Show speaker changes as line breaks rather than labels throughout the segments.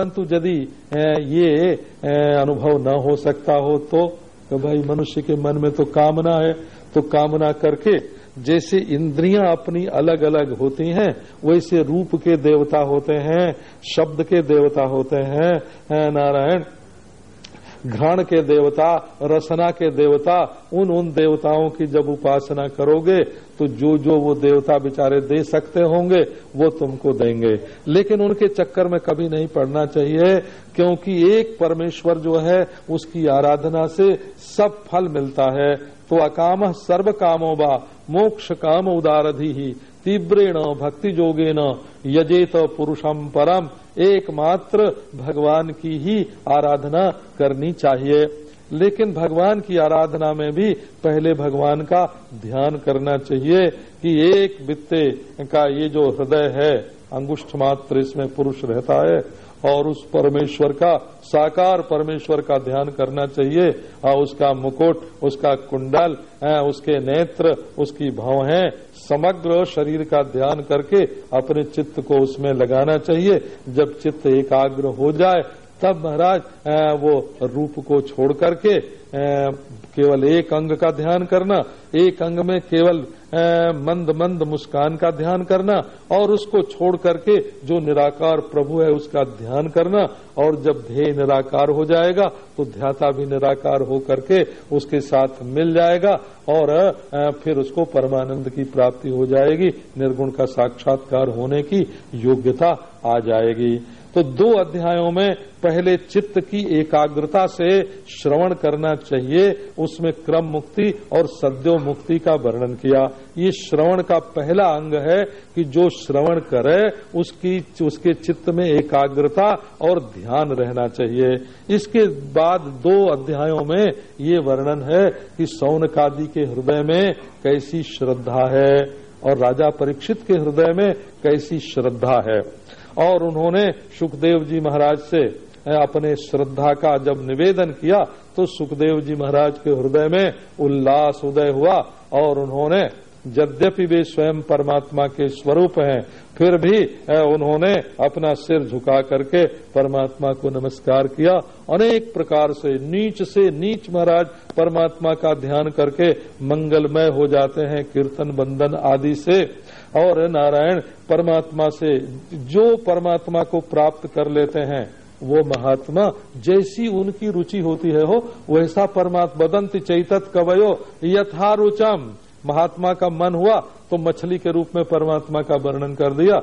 परंतु यदि ये अनुभव न हो सकता हो तो, तो भाई मनुष्य के मन में तो कामना है तो कामना करके जैसे इंद्रियाँ अपनी अलग अलग होती हैं वैसे रूप के देवता होते हैं शब्द के देवता होते हैं नारायण। घ्राण के देवता, रसना के देवता, उन उन देवताओं की जब उपासना करोगे तो जो जो वो देवता बेचारे दे सकते होंगे, वो तुमको देंगे। लेकिन उनके चक्कर में कभी नहीं पड़ना चाहिए, क्योंकि एक परमेश्वर जो है, उसकी आराधना से सब फल मिलता है। तो अकाम सर्व कामो बा मोक्ष काम उदारधि ही। तीव्रेण भक्ति जोगे जोगेन यजेत पुरुषम परम। एकमात्र भगवान की ही आराधना करनी चाहिए। लेकिन भगवान की आराधना में भी पहले भगवान का ध्यान करना चाहिए कि एक वित्ते का ये जो हृदय है, अंगुष्ठ मात्र इसमें पुरुष रहता है और उस परमेश्वर का, साकार परमेश्वर का ध्यान करना चाहिए। और उसका मुकुट, उसका कुंडल उसके नेत्र, उसकी भाव है। समग्र शरीर का ध्यान करके अपने चित्त को उसमें लगाना चाहिए। जब चित्त एकाग्र हो जाए तब महाराज वो रूप को छोड़ करके केवल एक अंग का ध्यान करना, एक अंग में केवल मंद मंद मुस्कान का ध्यान करना, और उसको छोड़ करके जो निराकार प्रभु है उसका ध्यान करना, और जब ध्येय निराकार हो जाएगा तो ध्याता भी निराकार हो करके उसके साथ मिल जाएगा, और फिर उसको परमानंद की प्राप्ति हो जाएगी, निर्गुण का साक्षात्कार होने की योग्यता आ जाएगी। तो दो अध्यायों में पहले चित्त की एकाग्रता से श्रवण करना चाहिए, उसमें क्रम मुक्ति और सद्यो मुक्ति का वर्णन किया। ये श्रवण का पहला अंग है कि जो श्रवण करे, उसकी, उसके चित्त में एकाग्रता और ध्यान रहना चाहिए। इसके बाद दो अध्यायों में ये वर्णन है कि सौनकादि के हृदय में कैसी श्रद्धा है और राजा परीक्षित के हृदय में कैसी श्रद्धा है। और उन्होंने सुखदेव जी महाराज से अपने श्रद्धा का जब निवेदन किया तो सुखदेव जी महाराज के हृदय में उल्लास उदय हुआ और उन्होंने, यद्यपि वे स्वयं परमात्मा के स्वरूप हैं, फिर भी उन्होंने अपना सिर झुका करके परमात्मा को नमस्कार किया। अनेक प्रकार से, नीच से नीच महाराज, परमात्मा का ध्यान करके मंगलमय हो जाते हैं, कीर्तन बंदन आदि से। और नारायण परमात्मा से जो परमात्मा को प्राप्त कर लेते हैं, वो महात्मा जैसी उनकी रुचि होती है हो, वैसा परमात्मा बदंत चैतत कवयो यथा रुचम महात्मा का मन हुआ तो मछली के रूप में परमात्मा का वर्णन कर दिया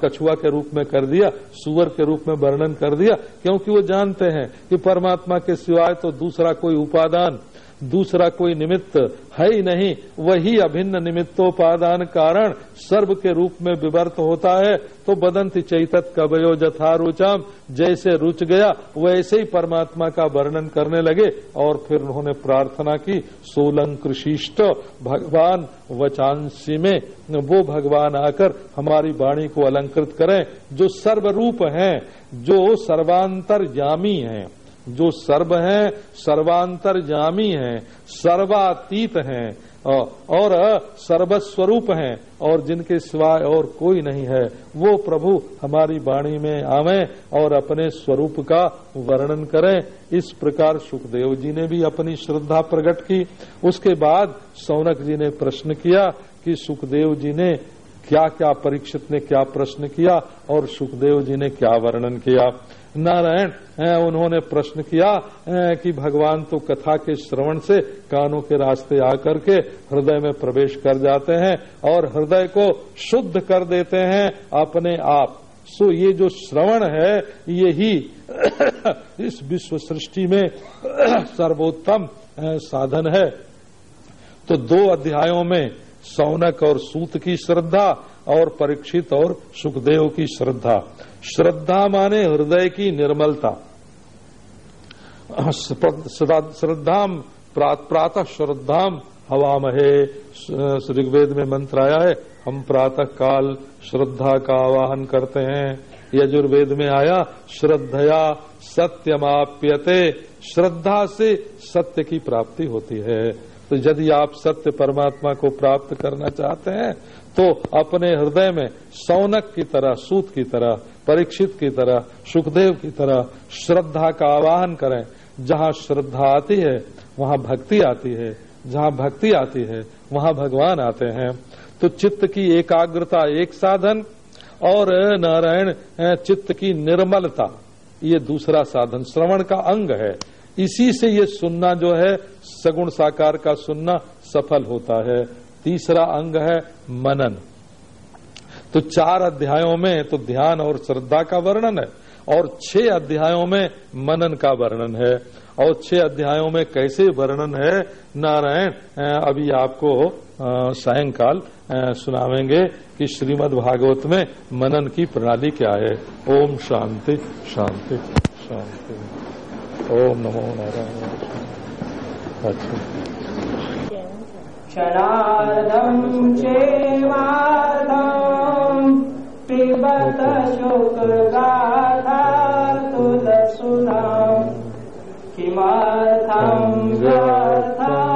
कछुआ के रूप में कर दिया, सुअर के रूप में वर्णन कर दिया, क्योंकि वो जानते हैं कि परमात्मा के सिवाय तो दूसरा कोई उपादान दूसरा कोई निमित्त है ही नहीं, वही अभिन्न निमित्तोपादान कारण सर्व के रूप में विवर्त होता है। तो बदंत चैतत कवयो जथा रुचाम जैसे रुच गया, वैसे ही परमात्मा का वर्णन करने लगे और फिर उन्होंने प्रार्थना की, सोलंकृशिष्ट, भगवान वचांसी में, वो भगवान आकर हमारी वाणी को अलंकृत करें, जो सर्वरूप हैं, जो सर्वांतर यामी हैं। जो सर्व हैं सर्वांतर जामी हैं, सर्वातीत हैं और सर्वस्वरूप हैं, और जिनके सिवाय और कोई नहीं है, वो प्रभु हमारी वाणी में आवे और अपने स्वरूप का वर्णन करें। इस प्रकार सुखदेव जी ने भी अपनी श्रद्धा प्रकट की। उसके बाद सौनक जी ने प्रश्न किया कि सुखदेव जी ने क्या क्या परीक्षित ने क्या प्रश्न किया, और सुखदेव जी ने क्या वर्णन किया। नारायण उन्होंने प्रश्न किया कि भगवान तो कथा के श्रवण से कानों के रास्ते आकर के हृदय में प्रवेश कर जाते हैं और हृदय को शुद्ध कर देते हैं अपने आप। सो ये जो श्रवण है यही इस विश्व सृष्टि में सर्वोत्तम साधन है। तो दो अध्यायों में सौनक और सूत की श्रद्धा और परीक्षित और सुखदेव की श्रद्धा। श्रद्धा माने हृदय की निर्मलता। श्रद्धा प्रातः श्रद्धाम, हवामहे। ऋग्वेद में मंत्र आया है, हम प्रातः काल श्रद्धा का आवाहन करते हैं। यजुर्वेद में आया, श्रद्धया सत्यमाप्यते। श्रद्धा से सत्य की प्राप्ति होती है। तो यदि आप सत्य परमात्मा को प्राप्त करना चाहते हैं तो अपने हृदय में सौनक की तरह, सूत की तरह, परीक्षित की तरह, सुखदेव की तरह श्रद्धा का आवाहन करें। जहाँ श्रद्धा आती है, वहाँ भक्ति आती है। जहाँ भक्ति आती है, वहाँ भगवान आते हैं। तो चित्त की एकाग्रता एक साधन और नारायण चित्त की निर्मलता, ये दूसरा साधन श्रवण का अंग है। इसी से ये सुनना जो है, सगुण साकार का सुनना सफल होता है। तीसरा अंग है मनन। तो चार अध्यायों में तो ध्यान और श्रद्धा का वर्णन है और छह अध्यायों में मनन का वर्णन है। और छह अध्यायों में कैसे वर्णन है? नारायण अभी आपको सायंकाल सुनावेंगे कि श्रीमद् भागवत में मनन की प्रणाली क्या है। ओम शांति शांति शांति। ओम नमो नारायण। अच्छा।
नादं चे माधुकगाथा तु किमर्थम्
व्यर्था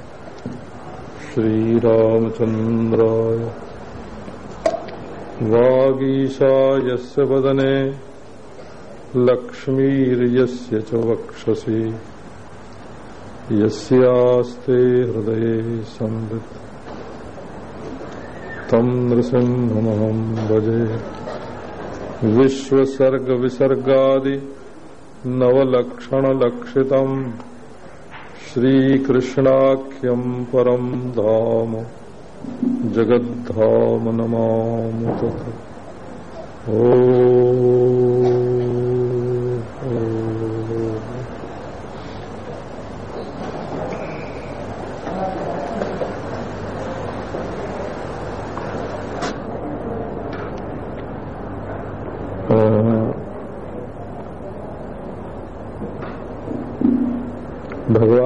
श्रीरामचन्द्राय। वागीशायस्य वदने लक्ष्मीर्यस्य च वक्षसि। यस्यास्ते हृदये संवित्। तम् नृसिंहमहम् भजे। विश्वसर्गविसर्गादि नवलक्षणलक्षितम्। श्रीकृष्णाख्यम् परम धाम जगद्धाम नमामि तत्। ओ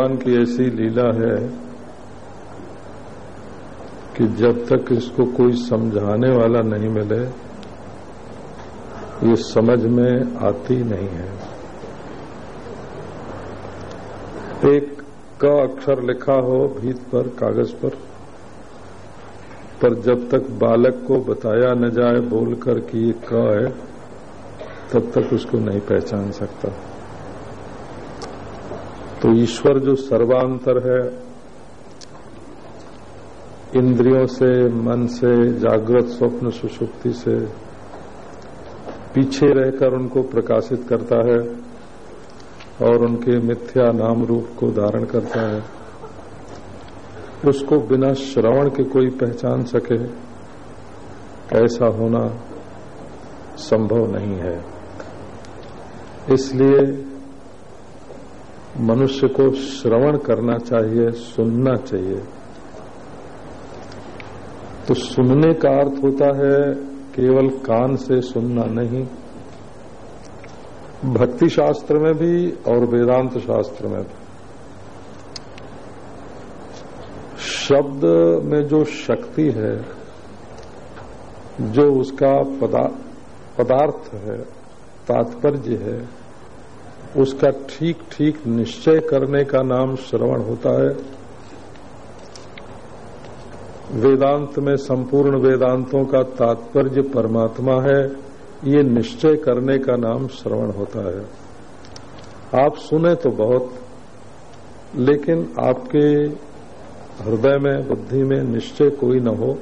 भगवान की ऐसी लीला है कि जब तक इसको कोई समझाने वाला नहीं मिले, ये समझ में आती नहीं है। एक क अक्षर लिखा हो भीत पर, कागज़ पर पर जब तक बालक को बताया न जाए बोलकर कि ये क है, तब तक उसको नहीं पहचान सकता। तो ईश्वर जो सर्वांतर है, इंद्रियों से, मन से, जागृत स्वप्न सुषुप्ति से, पीछे रहकर उनको प्रकाशित करता है और उनके मिथ्या नाम रूप को धारण करता है। उसको बिना श्रवण के कोई पहचान सके, ऐसा होना संभव नहीं है। इसलिए मनुष्य को श्रवण करना चाहिए सुनना चाहिए। तो सुनने का अर्थ होता है केवल कान से सुनना नहीं। भक्ति शास्त्र में भी और वेदांत शास्त्र में भी। शब्द में जो शक्ति है जो उसका पदा, पदार्थ है तात्पर्य है उसका ठीक ठीक निश्चय करने का नाम श्रवण होता है। वेदांत में संपूर्ण वेदांतों का तात्पर्य परमात्मा है, ये निश्चय करने का नाम श्रवण होता है। आप सुने तो बहुत, लेकिन आपके हृदय में, बुद्धि में निश्चय कोई न हो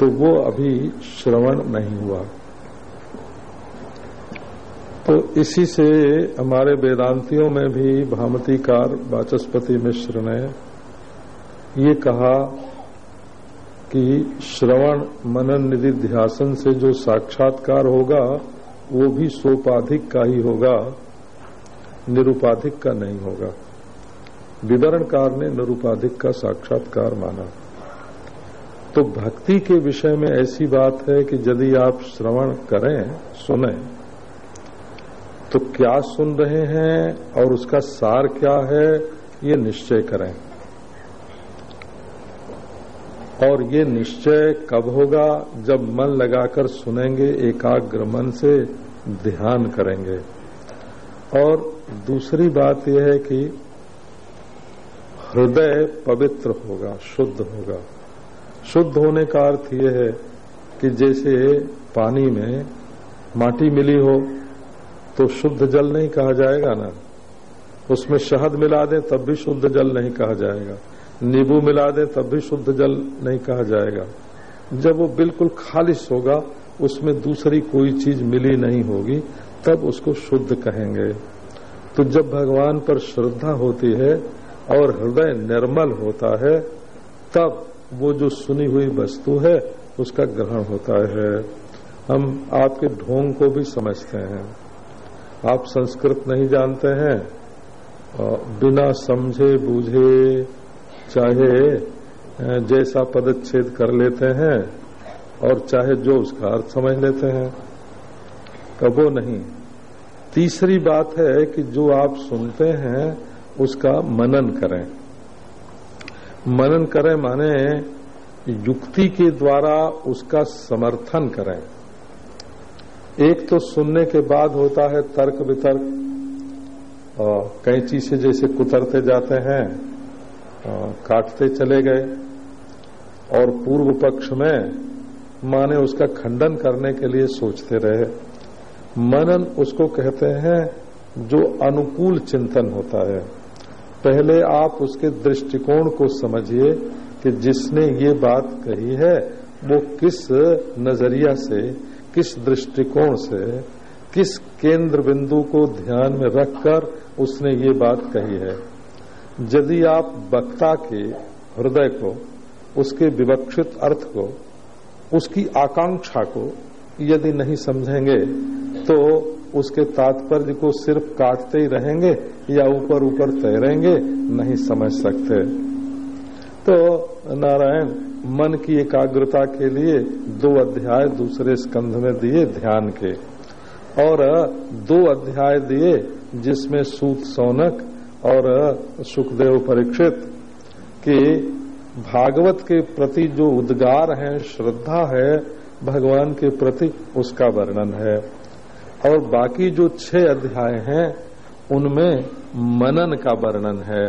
तो वो अभी श्रवण नहीं हुआ। तो इसी से हमारे वेदांतियों में भी भामतीकार वाचस्पति मिश्र ने ये कहा कि श्रवण मनन निधि ध्यासन से जो साक्षात्कार होगा, वो भी सोपाधिक का ही होगा, निरुपाधिक का नहीं होगा। विवरणकार ने निरुपाधिक का साक्षात्कार माना। तो भक्ति के विषय में ऐसी बात है कि यदि आप श्रवण करें, सुने तो क्या सुन रहे हैं और उसका सार क्या है, ये निश्चय करें। और ये निश्चय कब होगा, जब मन लगाकर सुनेंगे, एकाग्र मन से ध्यान करेंगे। और दूसरी बात यह है कि हृदय पवित्र होगा, शुद्ध होगा। शुद्ध होने का अर्थ यह है कि जैसे पानी में माटी मिली हो तो शुद्ध जल नहीं कहा जाएगा ना। उसमें शहद मिला दें, तब भी शुद्ध जल नहीं कहा जाएगा। नींबू मिला दें, तब भी शुद्ध जल नहीं कहा जाएगा। जब वो बिल्कुल खालिश होगा, उसमें दूसरी कोई चीज़ मिली नहीं होगी, तब उसको शुद्ध कहेंगे। तो जब भगवान पर श्रद्धा होती है और हृदय निर्मल होता है, तब वो जो सुनी हुई वस्तु है, उसका ग्रहण होता है। हम आपके ढोंग को भी समझते हैं। आप संस्कृत नहीं जानते हैं बिना समझे बूझे, चाहे जैसा पदच्छेद कर लेते हैं और चाहे जो उसका अर्थ समझ लेते हैं। कबो नहीं। तीसरी बात है कि जो आप सुनते हैं, उसका मनन करें। मनन करें माने युक्ति के द्वारा उसका समर्थन करें। एक तो सुनने के बाद होता है तर्क वितर्क। कैंची से जैसे कुतरते जाते हैं काटते चले गए, और पूर्व पक्ष में माने उसका खंडन करने के लिए सोचते रहे। मनन उसको कहते हैं जो अनुकूल चिंतन होता है। पहले आप उसके दृष्टिकोण को समझिए कि जिसने ये बात कही है, वो किस नज़रिया से किस दृष्टिकोण से, किस केंद्र बिंदु को ध्यान में रखकर उसने ये बात कही है? यदि आप वक्ता के हृदय को, उसके विवक्षित अर्थ को, उसकी आकांक्षा को यदि नहीं समझेंगे तो उसके तात्पर्य को सिर्फ़ काटते ही रहेंगे या ऊपर ऊपर तैरेंगे, नहीं समझ सकते। तो नारायण मन की एकाग्रता के लिए दो अध्याय दूसरे स्कंध में दिए ध्यान के। और दो अध्याय दिए जिसमें सूत सौनक और सुखदेव परीक्षित के भागवत के प्रति जो उद्गार है, श्रद्धा है, भगवान के प्रति उसका वर्णन है। और बाकी जो छह अध्याय हैं, उनमें मनन का वर्णन है।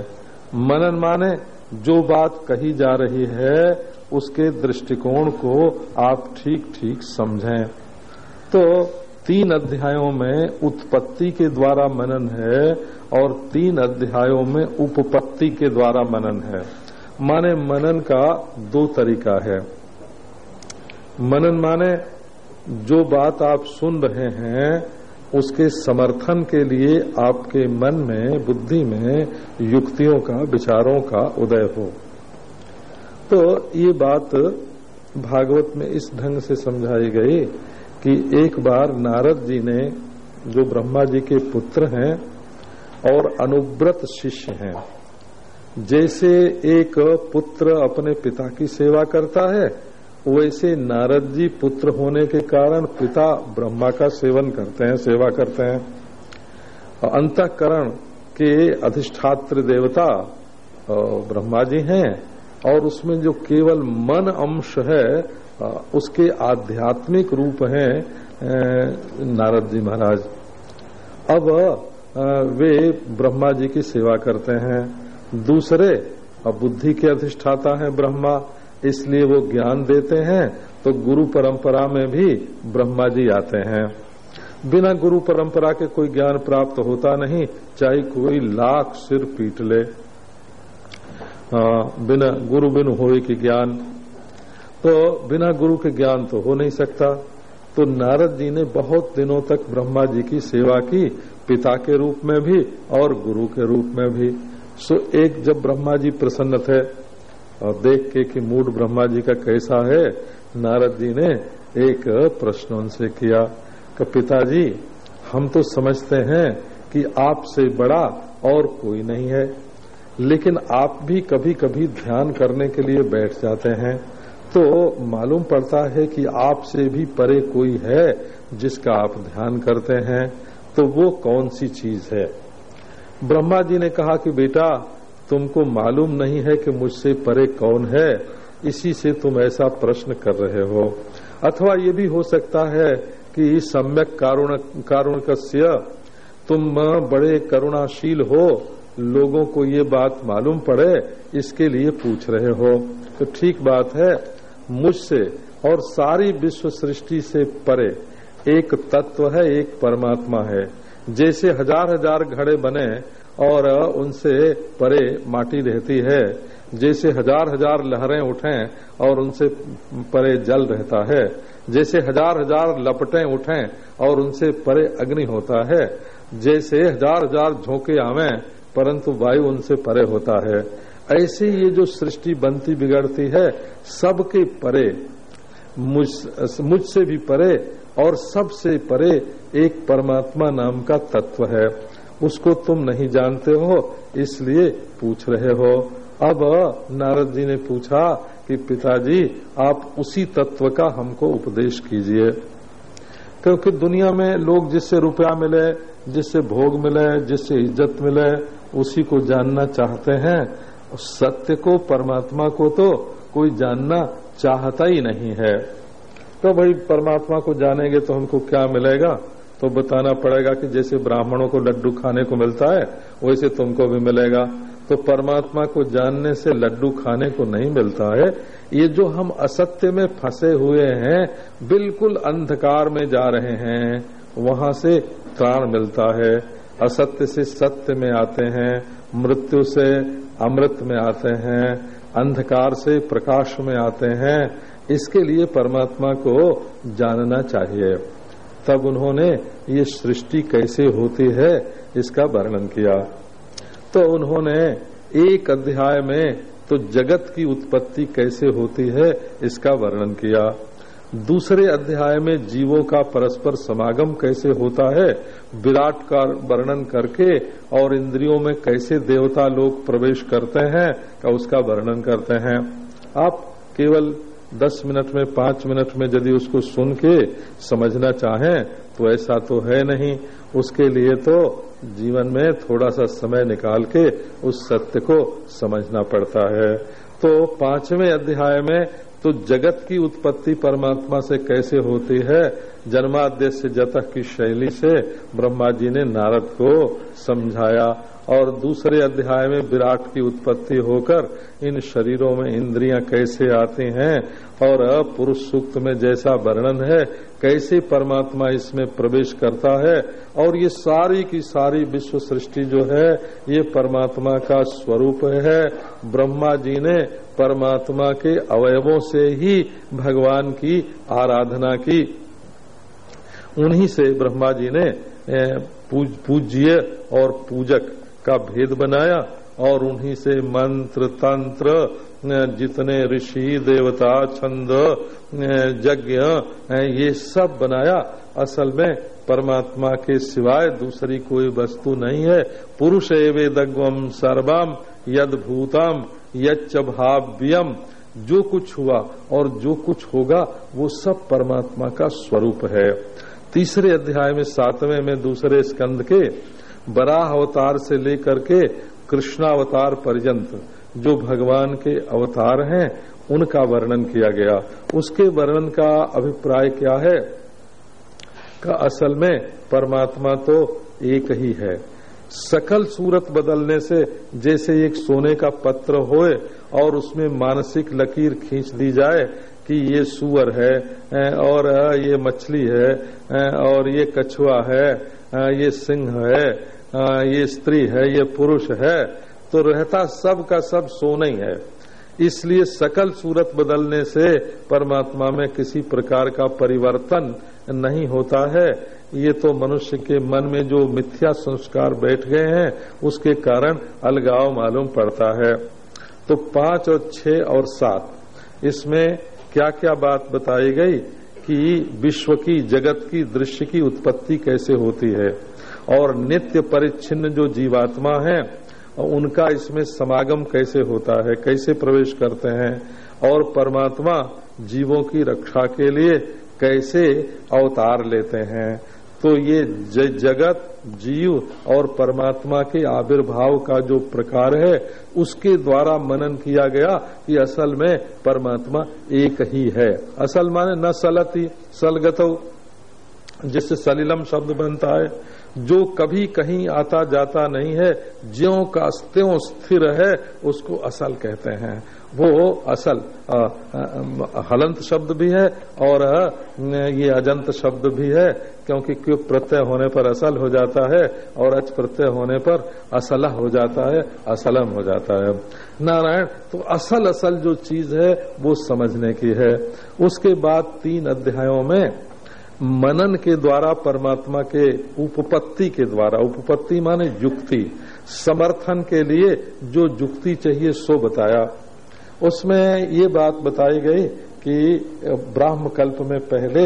मनन माने जो बात कही जा रही है उसके दृष्टिकोण को आप ठीक ठीक समझें। तो तीन अध्यायों में उत्पत्ति के द्वारा मनन है और तीन अध्यायों में उपपत्ति के द्वारा मनन है। माने मनन का दो तरीका है। मनन माने जो बात आप सुन रहे हैं, उसके समर्थन के लिए आपके मन में, बुद्धि में युक्तियों का, विचारों का उदय हो। तो ये बात भागवत में इस ढंग से समझाई गई कि एक बार नारद जी ने, जो ब्रह्मा जी के पुत्र हैं और अनुव्रत शिष्य हैं, जैसे एक पुत्र अपने पिता की सेवा करता है, वैसे नारद जी पुत्र होने के कारण पिता ब्रह्मा का सेवन करते हैं, सेवा करते हैं। अंतकरण के अधिष्ठात्र देवता ब्रह्मा जी हैं। और उसमें जो केवल मन अंश है उसके आध्यात्मिक रूप हैं नारद जी महाराज। अब वे ब्रह्मा जी की सेवा करते हैं। दूसरे, अब बुद्धि के अधिष्ठाता हैं ब्रह्मा, इसलिए वो ज्ञान देते हैं तो गुरु परंपरा में भी ब्रह्मा जी आते हैं। बिना गुरु परंपरा के कोई ज्ञान प्राप्त होता नहीं, चाहे कोई लाख सिर पीट ले। बिना गुरु बिन हो की ज्ञान। तो बिना गुरु के ज्ञान तो हो नहीं सकता। तो नारद जी ने बहुत दिनों तक ब्रह्मा जी की सेवा की, पिता के रूप में भी और गुरु के रूप में भी। सो एक जब ब्रह्मा जी प्रसन्न थे, और देख के कि मूड ब्रह्मा जी का कैसा है, नारद जी ने एक प्रश्न उनसे किया, कि पिताजी, हम तो समझते हैं कि आपसे बड़ा और कोई नहीं है। लेकिन आप भी कभी कभी ध्यान करने के लिए बैठ जाते हैं। तो मालूम पड़ता है कि आपसे भी परे कोई है जिसका आप ध्यान करते हैं। तो वो कौन सी चीज़ है? ब्रह्मा जी ने कहा कि बेटा, तुमको मालूम नहीं है कि मुझसे परे कौन है। इसी से तुम ऐसा प्रश्न कर रहे हो। अथवा ये भी हो सकता है कि सम्यक कारुण कारुण कस्य तुम बड़े करुणाशील हो लोगों को ये बात मालूम पड़े, इसके लिए पूछ रहे हो। तो ठीक बात है, मुझसे और सारी विश्व सृष्टि से परे एक तत्व है, एक परमात्मा है। जैसे हज़ार हज़ार घड़े बने और उनसे परे माटी रहती है, जैसे हज़ार हज़ार लहरें उठें और उनसे परे जल रहता है, जैसे हज़ार हज़ार लपटें उठें और उनसे परे अग्नि होता है, जैसे हज़ार हज़ार झोंके आवे परंतु वायु उनसे परे होता है। ऐसे ये जो सृष्टि बनती बिगड़ती है, सबके परे मुझसे मुझ भी परे और सबसे परे एक परमात्मा नाम का तत्व है। उसको तुम नहीं जानते हो, इसलिए पूछ रहे हो। अब नारद जी ने पूछा कि पिताजी, आप उसी तत्व का हमको उपदेश कीजिए। क्योंकि दुनिया में लोग जिससे रुपया मिले, जिससे भोग मिले, जिससे इज़्ज़त मिले उसी को जानना चाहते हैं। सत्य को, परमात्मा को तो कोई जानना चाहता ही नहीं है। तो भाई, परमात्मा को जानेंगे तो हमको क्या मिलेगा? तो बताना पड़ेगा कि जैसे ब्राह्मणों को लड्डू खाने को मिलता है, वैसे तुमको भी मिलेगा। तो परमात्मा को जानने से लड्डू खाने को नहीं मिलता है। ये जो हम असत्य में फंसे हुए हैं, बिल्कुल अंधकार में जा रहे हैं, वहाँ से त्राण मिलता है। असत्य से सत्य में आते हैं, मृत्यु से अमृत में आते हैं, अंधकार से प्रकाश में आते हैं, इसके लिए परमात्मा को जानना चाहिए। तब उन्होंने ये सृष्टि कैसे होती है, इसका वर्णन किया। तो उन्होंने एक अध्याय में तो जगत की उत्पत्ति कैसे होती है, इसका वर्णन किया। दूसरे अध्याय में जीवों का परस्पर समागम कैसे होता है, विराट का वर्णन करके और इंद्रियों में कैसे देवता लोग प्रवेश करते हैं, का उसका वर्णन करते हैं। आप केवल दस मिनट में, पाँच मिनट में यदि उसको सुन के समझना चाहें तो ऐसा तो है नहीं। उसके लिए तो जीवन में थोड़ा सा समय निकाल के उस सत्य को समझना पड़ता है। तो पाँचवें अध्याय में तो जगत की उत्पत्ति परमात्मा से कैसे होती है? जन्माद्यस्य जतक की शैली से ब्रह्मा जी ने नारद को समझाया और दूसरे अध्याय में विराट की उत्पत्ति होकर इन शरीरों में इंद्रियाँ कैसे आती हैं और पुरुष सूक्त में जैसा वर्णन है, कैसे परमात्मा इसमें प्रवेश करता है और ये सारी की सारी विश्व सृष्टि जो है, ये परमात्मा का स्वरूप है। ब्रह्मा जी ने परमात्मा के अवयवों से ही भगवान की आराधना की। उन्हीं से ब्रह्मा जी ने पूज्य और पूजक का भेद बनाया और उन्हीं से मंत्र तंत्र जितने ऋषि, देवता, छंद यज्ञ ये सब बनाया। असल में परमात्मा के सिवाय दूसरी कोई वस्तु नहीं है। पुरुष एवेदग्वम सर्वम यद भूतम यच्च भाव्यम जो कुछ हुआ और जो कुछ होगा, वो सब परमात्मा का स्वरूप है। तीसरे अध्याय में, सातवें में, दूसरे स्कंद के बराह अवतार से लेकर के कृष्णावतार पर्यंत जो भगवान के अवतार हैं, उनका वर्णन किया गया। उसके वर्णन का अभिप्राय क्या है? का असल में परमात्मा तो एक ही है। सकल सूरत बदलने से जैसे एक सोने का पत्र होए और उसमें मानसिक लकीर खींच दी जाए कि ये सुअर है और ये मछली है और ये कछुआ है ये सिंह है ये स्त्री है, ये पुरुष है तो रहता सब का सब सोना ही है। इसलिए सकल सूरत बदलने से परमात्मा में किसी प्रकार का परिवर्तन नहीं होता है। ये तो मनुष्य के मन में जो मिथ्या संस्कार बैठ गए हैं, उसके कारण अलगाव मालूम पड़ता है। तो पाँच और छह और सात, इसमें क्या क्या बात बताई गई कि विश्व की, जगत की, दृश्य की उत्पत्ति कैसे होती है? और नित्य परिच्छिन्न जो जीवात्मा है, उनका इसमें समागम कैसे होता है? कैसे प्रवेश करते हैं? और परमात्मा जीवों की रक्षा के लिए कैसे अवतार लेते हैं? तो ये जगत, जीव और परमात्मा के आविर्भाव का जो प्रकार है, उसके द्वारा मनन किया गया कि असल में परमात्मा एक ही है। असल माने न सलती, सलगत, जिससे सलिलम शब्द बनता है। जो कभी कहीं आता जाता नहीं है, ज्यो का त्यों स्थिर है, उसको असल कहते हैं। वो असल हलंत शब्द भी है और ये अजंत शब्द भी है, क्योंकि क्यों प्रत्यय होने पर असल हो जाता है और अच प्रत्यय होने पर असला हो जाता है, असलम हो जाता है। नारायण तो असल असल जो चीज़ है, वो समझने की है। उसके बाद तीन अध्यायों में मनन के द्वारा, परमात्मा के उपपत्ति के द्वारा, उपपत्ति माने युक्ति, समर्थन के लिए जो युक्ति चाहिए सो बताया। उसमें ये बात बताई गई कि ब्राह्म कल्प में पहले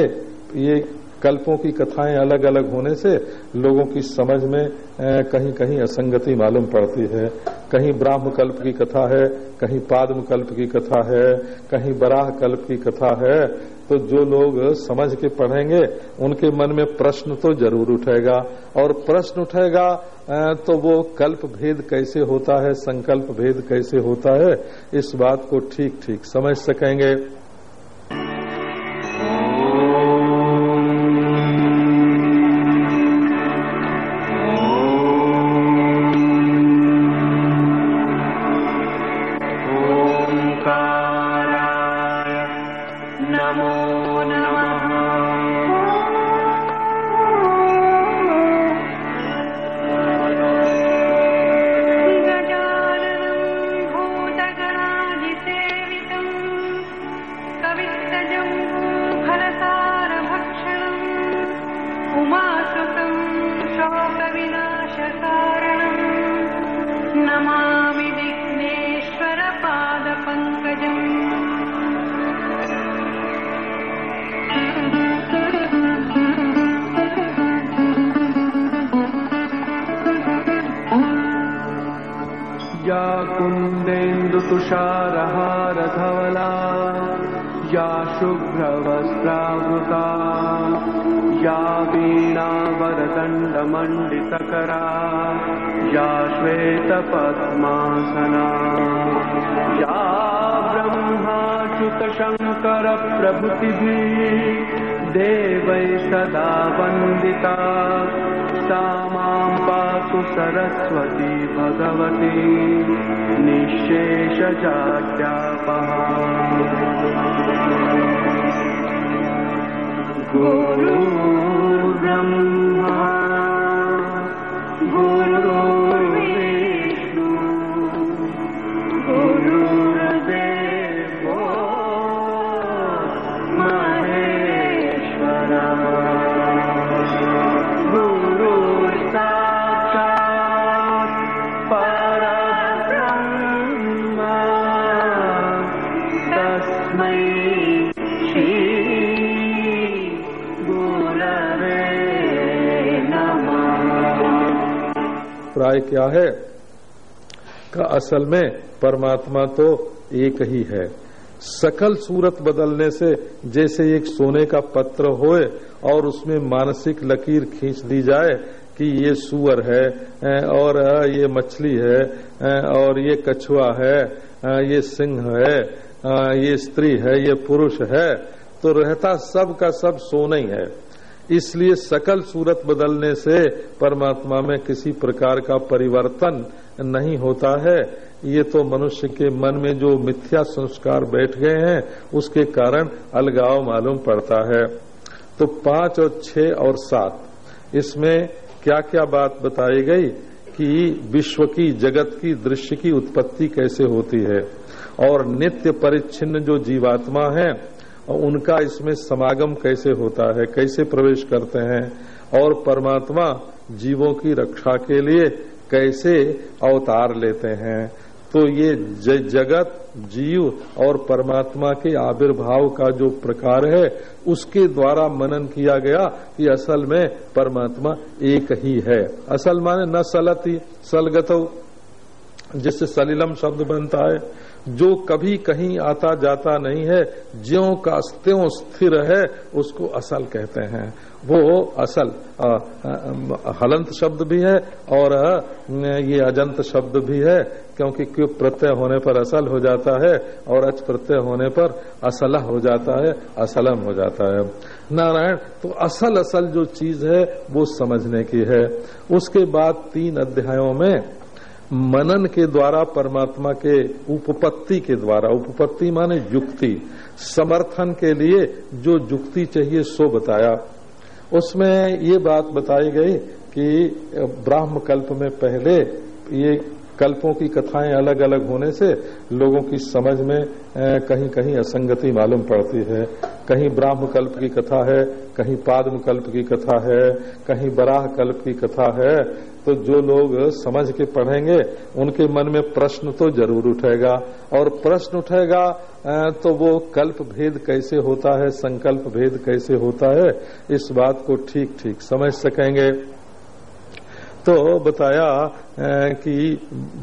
ये कल्पों की कथाएँ अलग अलग होने से लोगों की समझ में कहीं कहीं असंगति मालूम पड़ती है। कहीं ब्राह्म कल्प की कथा है, कहीं पाद्म कल्प की कथा है, कहीं बराह कल्प की कथा है तो जो लोग समझ के पढ़ेंगे, उनके मन में प्रश्न तो ज़रूर उठेगा। और प्रश्न उठेगा तो वो कल्प भेद कैसे होता है, संकल्प भेद कैसे होता है, इस बात को ठीक ठीक समझ सकेंगे।
वीणावरदण्डमण्डितकरा या श्वेतपद्मासना या ब्रह्माच्युतशङ्करप्रभृतिभिः देवै सदा वन्दिता। सा माँ पातु सरस्वती भगवती निःशेषजाड्यापहा गुरु ब्रह्मा Guru.
प्राय क्या है? का असल में परमात्मा तो एक ही है। सकल सूरत बदलने से जैसे एक सोने का पत्र होए और उसमें मानसिक लकीर खींच दी जाए कि ये सुअर है और ये मछली है और ये कछुआ है ये सिंह है ये स्त्री है, ये पुरुष है तो रहता सब का सब सोना ही है। इसलिए सकल सूरत बदलने से परमात्मा में किसी प्रकार का परिवर्तन नहीं होता है। ये तो मनुष्य के मन में जो मिथ्या संस्कार बैठ गए हैं, उसके कारण अलगाव मालूम पड़ता है। तो पाँच और छह और सात, इसमें क्या क्या बात बताई गई कि विश्व की, जगत की, दृश्य की उत्पत्ति कैसे होती है? और नित्य परिच्छिन्न जो जीवात्मा है और उनका इसमें समागम कैसे होता है, कैसे प्रवेश करते हैं, और परमात्मा जीवों की रक्षा के लिए कैसे अवतार लेते हैं। तो ये जगत, जीव और परमात्मा के आविर्भाव का जो प्रकार है, उसके द्वारा मनन किया गया कि असल में परमात्मा एक ही है। असल माने न सलती, सलगत, जिससे सलिलम शब्द बनता है। जो कभी कहीं आता जाता नहीं है, ज्यो का त्यों स्थिर है, उसको असल कहते हैं। वो असल हलंत शब्द भी है और ये अजंत शब्द भी है, क्योंकि क्यों प्रत्यय होने पर असल हो जाता है और अच प्रत्यय होने पर असला हो जाता है, असलम हो जाता है। नारायण तो असल असल जो चीज़ है, वो समझने की है। उसके बाद तीन अध्यायों में मनन के द्वारा, परमात्मा के उपपत्ति के द्वारा, उपपत्ति माने युक्ति, समर्थन के लिए जो युक्ति चाहिए सो बताया। उसमें ये बात बताई गई कि ब्राह्म कल्प में पहले ये कल्पों की कथाएँ अलग अलग होने से लोगों की समझ में कहीं कहीं असंगति मालूम पड़ती है। कहीं ब्राह्म कल्प की कथा है, कहीं पाद्म कल्प की कथा है, कहीं बराह कल्प की कथा है तो जो लोग समझ के पढ़ेंगे, उनके मन में प्रश्न तो ज़रूर उठेगा। और प्रश्न उठेगा तो वो कल्प भेद कैसे होता है, संकल्प भेद कैसे होता है, इस बात को ठीक ठीक समझ सकेंगे। तो बताया कि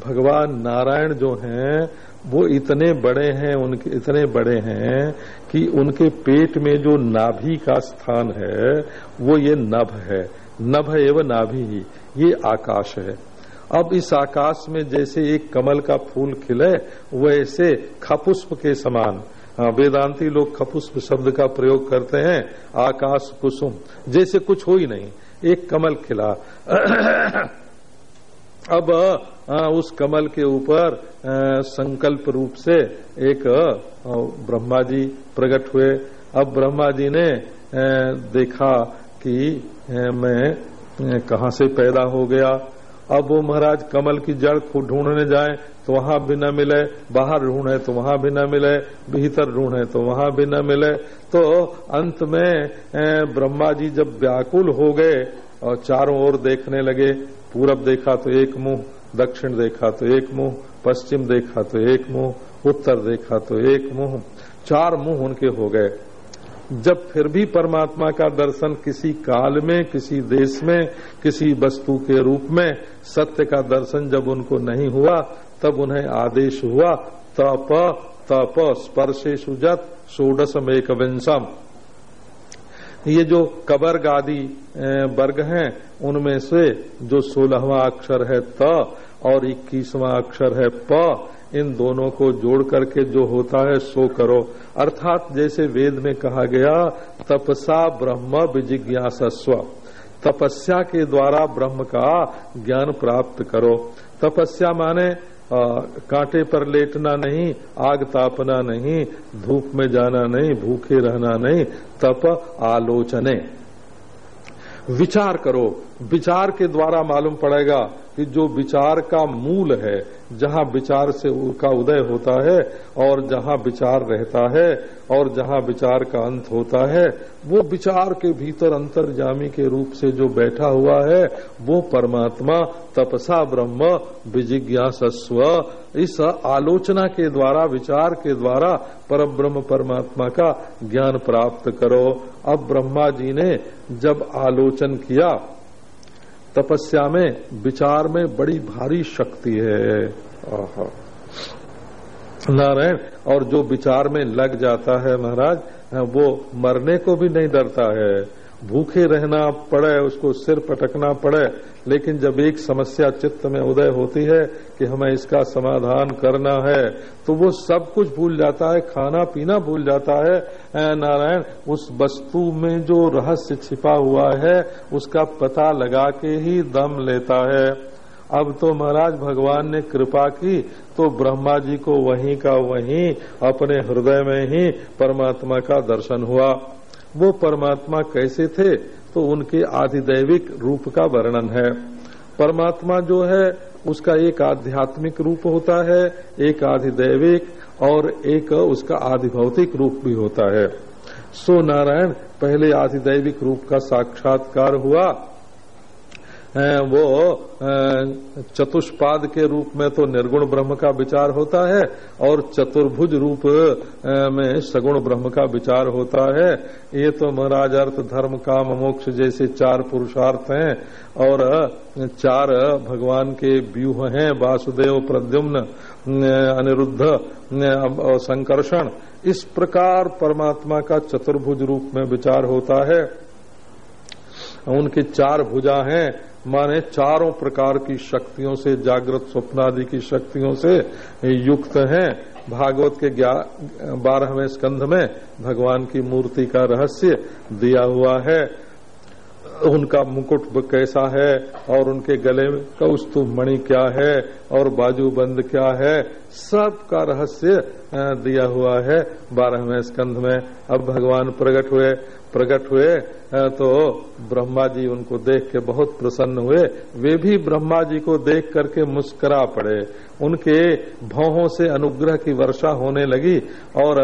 भगवान नारायण जो हैं, वो इतने बड़े हैं, उनके, इतने बड़े हैं, कि उनके पेट में जो नाभि का स्थान है, वो ये नभ है। नभ एवं नाभि ही। ये आकाश है। अब इस आकाश में जैसे एक कमल का फूल खिले वैसे खपुष्प के समान। हाँ, वेदांती लोग खपुष्प शब्द का प्रयोग करते हैं आकाश कुसुम। जैसे कुछ हो ही नहीं एक कमल खिला। अब उस कमल के ऊपर संकल्प रूप से एक ब्रह्मा जी प्रकट हुए। अब ब्रह्मा जी ने देखा कि मैं कहाँ से पैदा हो गया? अब वो महाराज कमल की जड़ को ढूँढने जाए तो वहाँ भी न मिले। बाहर ढूंढे तो वहाँ भी न मिले। भीतर ढूंढे तो वहाँ भी न मिले। तो अंत में ब्रह्मा जी जब व्याकुल हो गए और चारों ओर देखने लगे, पूरब देखा तो एक मुँह, दक्षिण देखा तो एक मुँह, पश्चिम देखा तो एक मुँह, उत्तर देखा तो एक मुँह, चार मुँह उनके हो गए। जब फिर भी परमात्मा का दर्शन किसी काल में, किसी देश में, किसी वस्तु के रूप में सत्य का दर्शन जब उनको नहीं हुआ, तब उन्हें आदेश हुआ, तप तप स्पर्शे सुजत षोडशम एक विंशम ये जो कबर्ग आदि वर्ग हैं, उनमें से जो सोलहवा अक्षर है त और इक्कीसवां अक्षर है प इन दोनों को जोड़ करके जो होता है सो करो। अर्थात जैसे वेद में कहा गया तपसा ब्रह्म विजिज्ञासस्व तपस्या के द्वारा ब्रह्म का ज्ञान प्राप्त करो। तपस्या माने आ, कांटे पर लेटना नहीं आग तापना नहीं धूप में जाना नहीं भूखे रहना नहीं तप आलोचने। विचार करो। विचार के द्वारा मालूम पड़ेगा कि जो विचार का मूल है, जहाँ विचार से का उदय होता है और जहाँ विचार रहता है और जहाँ विचार का अंत होता है, वो विचार के भीतर अंतर्जामी के रूप से जो बैठा हुआ है, वो परमात्मा, तपसा ब्रह्म, विजिज्ञासस्व, इस आलोचना के द्वारा, विचार के द्वारा पर ब्रह्म परमात्मा का ज्ञान प्राप्त करो। अब ब्रह्मा जी ने जब आलोचन किया तपस्या में विचार में बड़ी भारी शक्ति है। नारायण और जो विचार में लग जाता है महाराज वो मरने को भी नहीं डरता है। भूखे रहना पड़े उसको सिर पटकना पड़े लेकिन जब एक समस्या चित्त में उदय होती है कि हमें इसका समाधान करना है तो वो सब कुछ भूल जाता है, खाना पीना भूल जाता है। नारायण, उस वस्तु में जो रहस्य छिपा हुआ है, उसका पता लगा के ही दम लेता है। अब तो महाराज भगवान ने कृपा की तो ब्रह्मा जी को वहीं का वहीं, अपने हृदय में ही परमात्मा का दर्शन हुआ। वो परमात्मा कैसे थे? तो उनके आधिदैविक रूप का वर्णन है। परमात्मा जो है, उसका एक आध्यात्मिक रूप होता है, एक आधिदैविक और एक उसका आधिभौतिक रूप भी होता है। सो नारायण, पहले आधिदैविक रूप का साक्षात्कार हुआ वो चतुष्पाद के रूप में तो निर्गुण ब्रह्म का विचार होता है और चतुर्भुज रूप में सगुण ब्रह्म का विचार होता है। ये तो महाराज अर्थ, धर्म, काम, मोक्ष जैसे चार पुरुषार्थ हैं और चार भगवान के व्यूह हैं, वासुदेव, प्रद्युम्न अनिरुद्ध संकर्षण। इस प्रकार परमात्मा का चतुर्भुज रूप में विचार होता है। उनकी चार भुजा हैं माने चारों प्रकार की शक्तियों से, जागृत स्वप्न आदि की शक्तियों से युक्त हैं। भागवत के बारहवें स्कंध में भगवान की मूर्ति का रहस्य दिया हुआ है। उनका मुकुट कैसा है और उनके गले में कौस्तुभ मणि क्या है और बाजू बंद क्या है, सब का रहस्य दिया हुआ है बारहवें स्कंध में। अब भगवान प्रकट हुए प्रकट हुए तो ब्रह्मा जी उनको देख के बहुत प्रसन्न हुए। वे भी ब्रह्मा जी को देख करके मुस्करा पड़े। उनके भौहों से अनुग्रह की वर्षा होने लगी और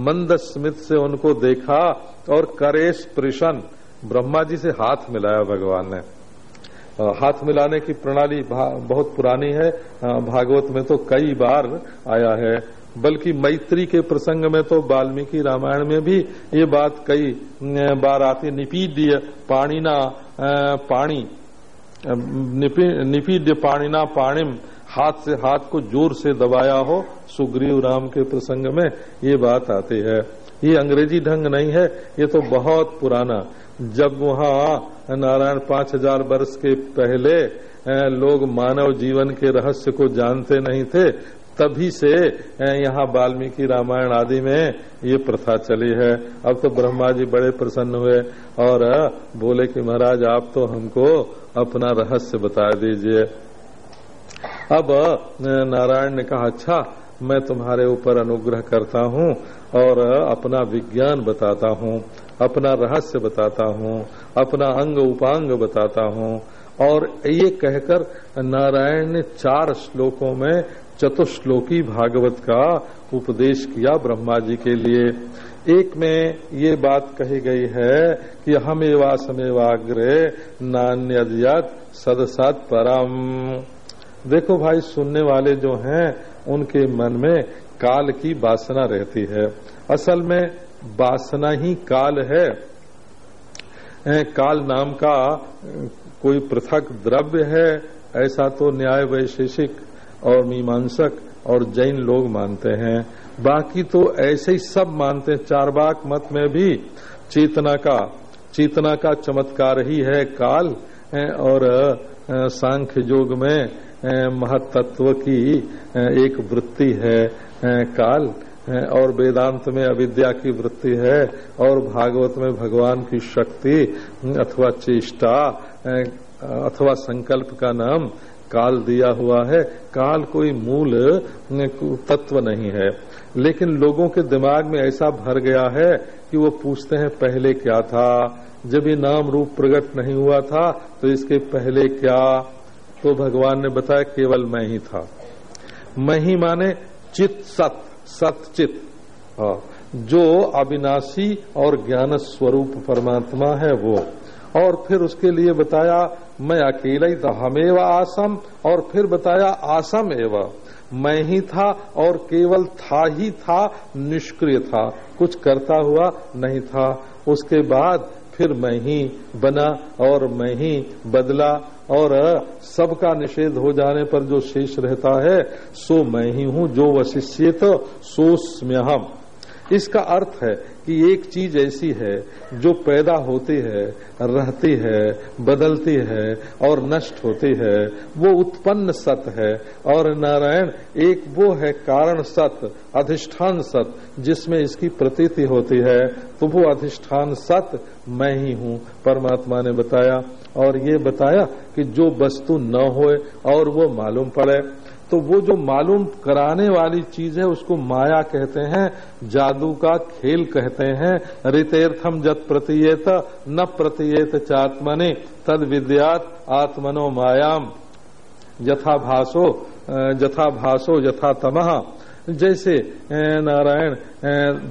मंद स्मित से उनको देखा और करेश प्रशन ब्रह्मा जी से हाथ मिलाया भगवान ने। हाथ मिलाने की प्रणाली बहुत पुरानी है। भागवत में तो कई बार आया है। बल्कि मैत्री के प्रसंग में तो वाल्मीकि रामायण में भी ये बात कई बार आती, निपीड्य पाणिना पाणी निपीड्य पाणिना पाणिम, हाथ से हाथ को ज़ोर से दबाया हो, सुग्रीव राम के प्रसंग में ये बात आती है। ये अंग्रेज़ी ढंग नहीं है, ये तो बहुत पुराना। जब वहाँ नारायण पाँच हज़ार वर्ष के पहले लोग मानव जीवन के रहस्य को जानते नहीं थे तभी से यहाँ वाल्मीकि रामायण आदि में ये प्रथा चली है। अब तो ब्रह्मा जी बड़े प्रसन्न हुए और बोले कि महाराज, आप तो हमको अपना रहस्य बता दीजिए। अब नारायण ने कहा अच्छा मैं तुम्हारे ऊपर अनुग्रह करता हूँ और अपना विज्ञान बताता हूँ, अपना रहस्य बताता हूँ, अपना अंग उपांग बताता हूँ। और ये कहकर नारायण ने चार श्लोकों में चतुश्लोकी भागवत का उपदेश किया ब्रह्मा जी के लिए। एक में ये बात कही गई है कि हमेवा समेवाग्रे नान्यत सदसत परम। देखो भाई, सुनने वाले जो हैं, उनके मन में काल की वासना रहती है। असल में वासना ही काल है। काल नाम का कोई पृथक द्रव्य है, ऐसा तो न्याय वैशेषिक और मीमांसक और जैन लोग मानते हैं। बाकी तो ऐसे ही सब मानते हैं। चारबाक मत में भी चेतना का चेतना का चमत्कार ही है काल और सांख्य योग में महतत्व की एक वृत्ति है काल और वेदांत में अविद्या की वृत्ति है, और भागवत में भगवान की शक्ति, अथवा चेष्टा अथवा संकल्प का नाम काल दिया हुआ है। काल कोई मूल तत्व नहीं है। लेकिन लोगों के दिमाग में ऐसा भर गया है कि वो पूछते हैं, पहले क्या था? जब ये नाम रूप प्रकट नहीं हुआ था तो इसके पहले क्या? तो भगवान ने बताया, केवल मैं ही था। मैं ही माने चित, सत सत चित। जो अविनाशी और ज्ञान स्वरूप परमात्मा है वो। और फिर उसके लिए बताया मैं अकेला ही था। हमेवा आसम, और फिर बताया, आसम एवं। मैं ही था, और केवल था ही था, निष्क्रिय था। कुछ करता हुआ नहीं था। उसके बाद फिर मैं ही बना, और मैं ही बदला, और सबका निषेध हो जाने पर जो शेष रहता है, सो मैं ही हूँ, जो वशिष्यत सोस्म्य हम इसका अर्थ है कि एक चीज़ ऐसी है जो पैदा होती है, रहती है, बदलती है और नष्ट होती है। वो उत्पन्न सत है और नारायण एक वो है कारण सत, अधिष्ठान सत, जिसमें इसकी प्रतीति होती है। तो वो अधिष्ठान सत मैं ही हूँ, परमात्मा ने बताया। और ये बताया कि जो वस्तु न होए और वो मालूम पड़े। तो वो जो मालूम कराने वाली चीज़ है, उसको माया कहते हैं, जादू का खेल कहते हैं। रितेर्थम जत प्रतीयत, न प्रतीयत चात्मने, तद विद्यात आत्मनो मायाम। यथा भाषो यथा भाषो यथा तमह जैसे नारायण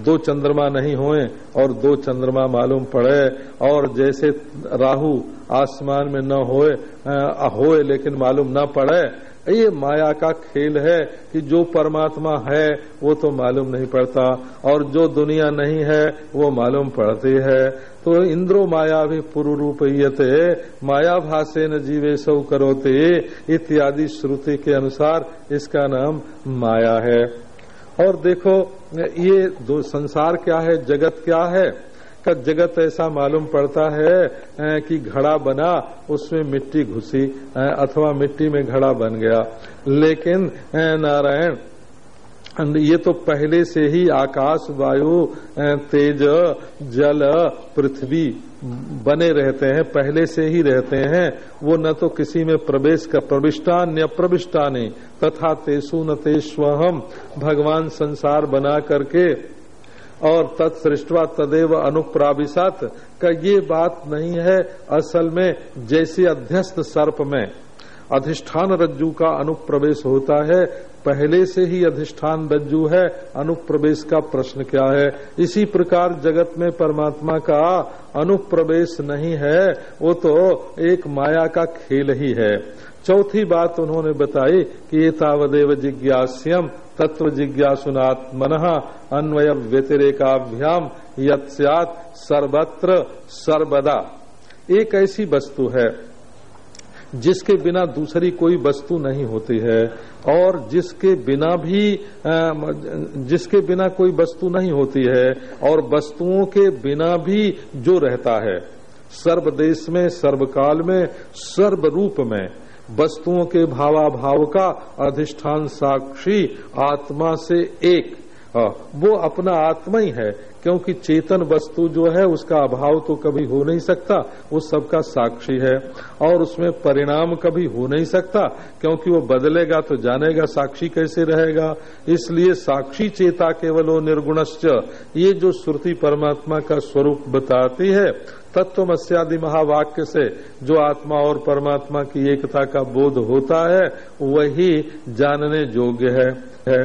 दो चंद्रमा नहीं होए और दो चंद्रमा मालूम पड़े, और जैसे राहु आसमान में न होए होए लेकिन मालूम न पड़े ये माया का खेल है कि जो परमात्मा है, वो तो मालूम नहीं पड़ता। और जो दुनिया नहीं है, वो मालूम पड़ती है। तो इंद्रो माया भी पूर्व रूप माया भाषे न जीवे सौ करोते, इत्यादि श्रुति के अनुसार इसका नाम माया है। और देखो, ये दो संसार क्या है, जगत क्या है? का जगत ऐसा मालूम पड़ता है कि घड़ा बना, उसमें मिट्टी घुसी अथवा मिट्टी में घड़ा बन गया। लेकिन नारायण ये तो पहले से ही आकाश, वायु तेज, जल, पृथ्वी बने रहते हैं, पहले से ही रहते हैं। वो न तो किसी में प्रवेश का प्रविष्टान प्रविष्टा प्रविष्टाने तथा तेसु न तेस्वहम भगवान संसार बना करके और तत्सृष्टवा तदेव अनुप्राविशात, का ये बात नहीं है असल में, जैसे अध्यस्त सर्प में। अधिष्ठान रज्जु का अनुप्रवेश होता है, पहले से ही अधिष्ठान रज्जु है, अनुप्रवेश का प्रश्न क्या है? इसी प्रकार जगत में परमात्मा का अनुप्रवेश नहीं है, वो तो एक माया का खेल ही है। चौथी बात उन्होंने बताई कि ये तावदेव जिज्ञास्यम तत्व जिज्ञासुनात्मन अन्वय व्यतिरेकाभ्याम यत्स्यात सर्वत्र सर्वदा। एक ऐसी वस्तु है, जिसके बिना दूसरी कोई वस्तु नहीं होती है, और जिसके बिना भी जिसके बिना कोई वस्तु नहीं होती है, और वस्तुओं के बिना भी जो रहता है सर्व देश में, सर्वकाल में सर्व रूप में। वस्तुओं के भावाभाव का अधिष्ठान साक्षी, आत्मा से एक। वो अपना आत्मा ही है, क्योंकि चेतन वस्तु जो है, उसका अभाव तो कभी हो नहीं सकता, वो सबका साक्षी है। और उसमें परिणाम कभी हो नहीं सकता, क्योंकि वो बदलेगा तो जानेगा साक्षी कैसे रहेगा। इसलिए साक्षी चेता केवल निर्गुणश्च। ये जो श्रुति परमात्मा का स्वरूप बताती है तत्वमस्यादि महावाक्य से जो आत्मा और परमात्मा की एकता का बोध होता है वही जानने योग्य है, है।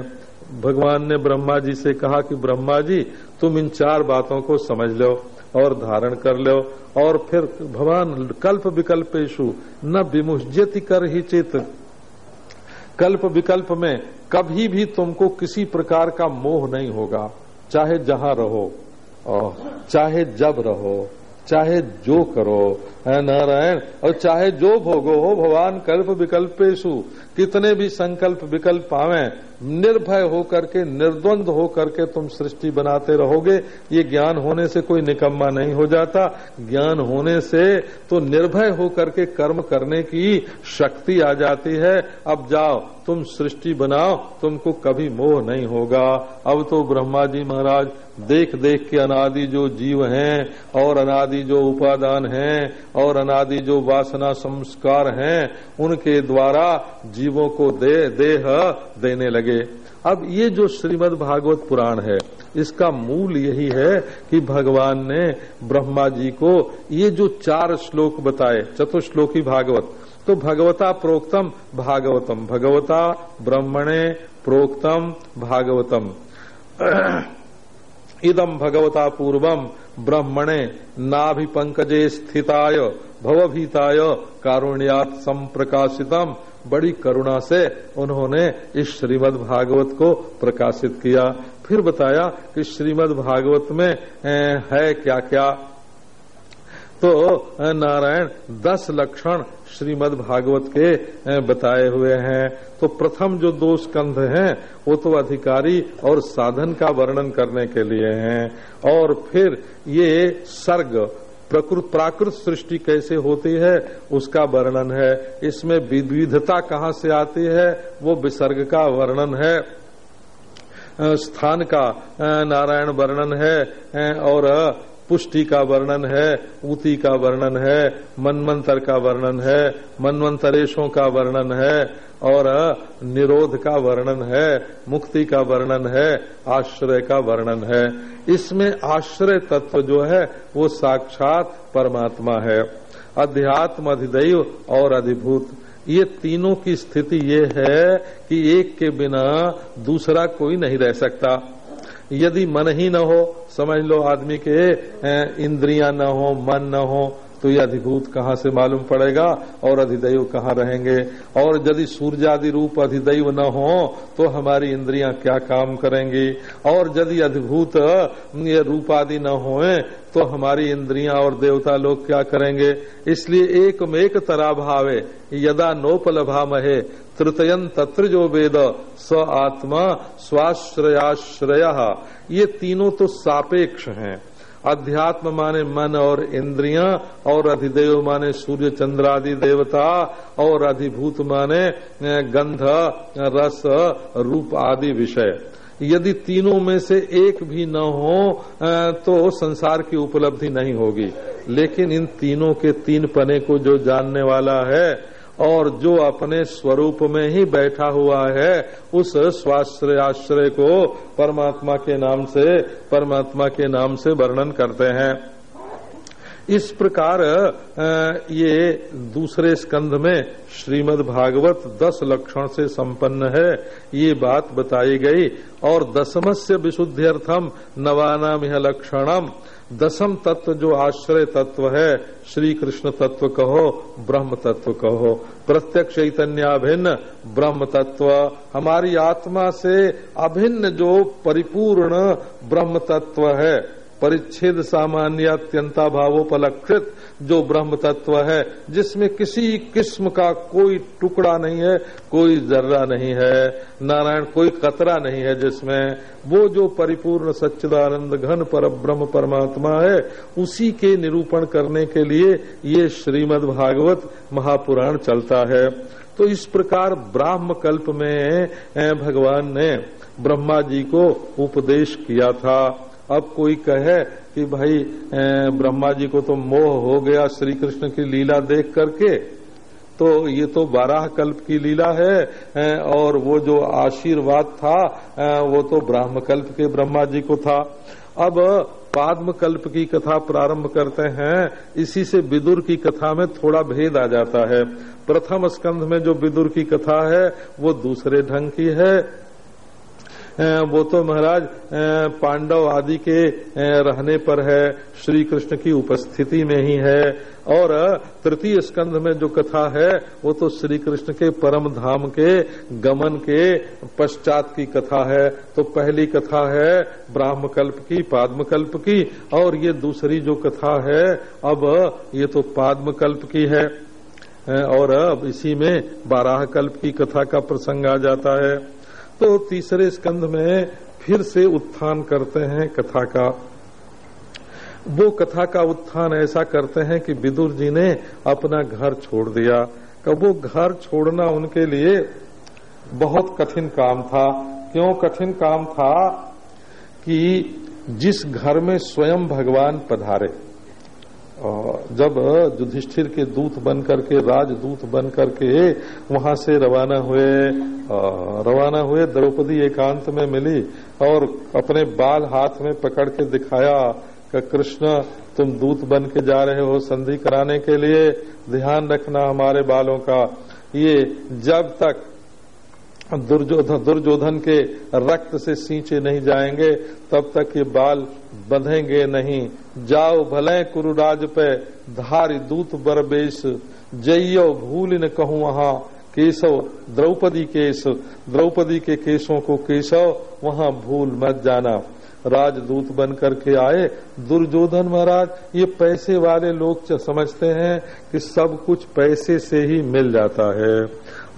भगवान ने ब्रह्मा जी से कहा कि ब्रह्मा जी तुम इन चार बातों को समझ लो और धारण कर लो और फिर भगवान कल्प विकल्पेशु न विमुजति कर ही चित। कल्प विकल्प में कभी भी तुमको किसी प्रकार का मोह नहीं होगा चाहे जहाँ रहो और चाहे जब रहो। चाहे जो करो नारायण। और चाहे जो भोगो हो, भगवान कल्प विकल्पेशु, कितने भी संकल्प विकल्प आवे निर्भय होकर के, निर्द्वंद होकर के तुम सृष्टि बनाते रहोगे। ये ज्ञान होने से कोई निकम्मा नहीं हो जाता। ज्ञान होने से तो निर्भय होकर के कर्म करने की शक्ति आ जाती है। अब जाओ, तुम सृष्टि बनाओ, तुमको कभी मोह नहीं होगा। अब तो ब्रह्मा जी महाराज देख देख के अनादि जो जीव हैं और अनादि जो उपादान हैं और अनादि जो वासना संस्कार हैं, उनके द्वारा जीवों को दे, देह देने लगे। अब ये जो श्रीमद् भागवत पुराण है, इसका मूल यही है कि भगवान ने ब्रह्मा जी को ये जो चार श्लोक बताए चतुश्लोकी भागवत तो भगवता प्रोक्तम भागवतम, भगवता ब्रह्मणे प्रोक्तम भागवतम। इदम भगवता पूर्वम ब्रह्मणे नाभि पंकजे स्थिताय, भवभीताय कारुण्यात संप्रकाशितम। बड़ी करुणा से उन्होंने इस श्रीमद् भागवत को प्रकाशित किया। फिर बताया कि श्रीमद् भागवत में है क्या क्या तो नारायण, दस लक्षण श्रीमद् भागवत के बताए हुए हैं। तो प्रथम जो दो स्कंध हैं, वो तो अधिकारी और साधन का वर्णन करने के लिए हैं। और फिर ये सर्ग, प्रकृत, प्राकृत सृष्टि कैसे होती है, उसका वर्णन है। इसमें विविधता कहाँ से आती है, वो विसर्ग का वर्णन है। स्थान का नारायण वर्णन है और पुष्टि का वर्णन है, ऊती का वर्णन है, मनमंत्र का वर्णन है, मनमंतरेशों का वर्णन है, और निरोध का वर्णन है, मुक्ति का वर्णन है, आश्रय का वर्णन है। इसमें आश्रय तत्व जो है, वो साक्षात परमात्मा है। अध्यात्म अधिदैव और अधिभूत। ये तीनों की स्थिति ये है कि एक के बिना दूसरा कोई नहीं रह सकता। यदि मन ही न हो, समझ लो आदमी के इंद्रियाँ न हो, मन न हो तो ये अधिभूत कहाँ से मालूम पड़ेगा? और अधिदैव कहाँ रहेंगे? और यदि सूर्यादि रूप अधिदैव न हो तो हमारी इंद्रियाँ क्या काम करेंगी? और यदि अधिभूत ये रूप आदि न होए तो हमारी इंद्रियाँ और देवता लोग क्या करेंगे? इसलिए एक में एक तरा भावे यदा नोपलभा महे तृतयन तत्र जो वेद, स आत्मा, स्वाश्रयाश्रय। ये तीनों तो सापेक्ष हैं। अध्यात्म माने मन और इंद्रियाँ, और अधिदेव माने सूर्य चंद्र आदि देवता, और अधिभूत माने गंध, रस, रूप आदि विषय। यदि तीनों में से एक भी न हो तो संसार की उपलब्धि नहीं होगी। लेकिन इन तीनों के तीन पने को जो जानने वाला है और जो अपने स्वरूप में ही बैठा हुआ है, उस स्वाश्रय आश्रय को परमात्मा के नाम से, परमात्मा के नाम से वर्णन करते हैं। इस प्रकार ये दूसरे स्कंध में श्रीमद् भागवत दस लक्षण से संपन्न है। ये बात बताई गई, और दसमस्य विशुद्ध्यर्थम नवानाम यह लक्षणम। दसम तत्व जो आश्रय तत्व है श्री कृष्ण तत्व कहो, ब्रह्म तत्व कहो। प्रत्यक्ष चैतन्याभिन्न ब्रह्म तत्व, हमारी आत्मा से अभिन्न जो परिपूर्ण ब्रह्म तत्व है। परिच्छेद सामान्य अत्यंता भावोपलक्षित जो ब्रह्म तत्व है, जिसमें किसी किस्म का कोई टुकड़ा नहीं है, कोई जर्रा नहीं है, नारायण कोई कतरा नहीं है जिसमें वो जो परिपूर्ण सच्चिदानंद घन पर ब्रह्म परमात्मा है, उसी के निरूपण करने के लिए ये श्रीमद भागवत महापुराण चलता है। तो इस प्रकार ब्राह्म कल्प में भगवान ने ब्रह्मा जी को उपदेश किया था। अब कोई कहे कि भाई ब्रह्मा जी को तो मोह हो गया श्री कृष्ण की लीला देख करके तो ये तो बारह कल्प की लीला है और वो जो आशीर्वाद था वो तो ब्राह्म कल्प के ब्रह्मा जी को था। अब पाद्म कल्प की कथा प्रारंभ करते हैं, इसी से विदुर की कथा में थोड़ा भेद आ जाता है। प्रथम स्कंध में जो विदुर की कथा है, वो दूसरे ढंग की है वो तो महाराज पांडव आदि के रहने पर है श्री कृष्ण की उपस्थिति में ही है। और, तृतीय स्कंध में जो कथा है, वो तो श्री कृष्ण के परम धाम के गमन के पश्चात की कथा है। तो पहली कथा है ब्राह्म कल्प की पाद्म कल्प की, और ये दूसरी जो कथा है, अब ये तो पाद्म कल्प की है, और अब इसी में बारह कल्प की कथा का प्रसंग आ जाता है। तो तीसरे स्कंध में फिर से उत्थान करते हैं कथा का। वो कथा का उत्थान ऐसा करते हैं कि विदुर जी ने अपना घर छोड़ दिया। कि वो घर छोड़ना उनके लिए बहुत कठिन काम था। क्यों कठिन काम था कि जिस घर में स्वयं भगवान पधारे जब युधिष्ठिर के दूत बन करके राजदूत बन करके वहाँ से रवाना हुए रवाना हुए, द्रौपदी एकांत में मिली और अपने बाल हाथ में पकड़ के दिखाया कि कृष्ण, तुम दूत बन के जा रहे हो संधि कराने के लिए, ध्यान रखना हमारे बालों का। ये जब तक दुर्योधन दुर्योधन के रक्त से सींचे नहीं जाएँगे, तब तक ये बाल बंधेंगे नहीं। जाओ भले कुरुराज पे, धारी दूत बरबेश। जइयो भूल न कहूँ वहाँ। केशव, द्रौपदी केश। द्रौपदी के केशों को केशव, वहाँ भूल मत जाना। राजदूत बन करके आए। दुर्योधन महाराज, ये पैसे वाले लोग समझते हैं कि सब कुछ पैसे से ही मिल जाता है।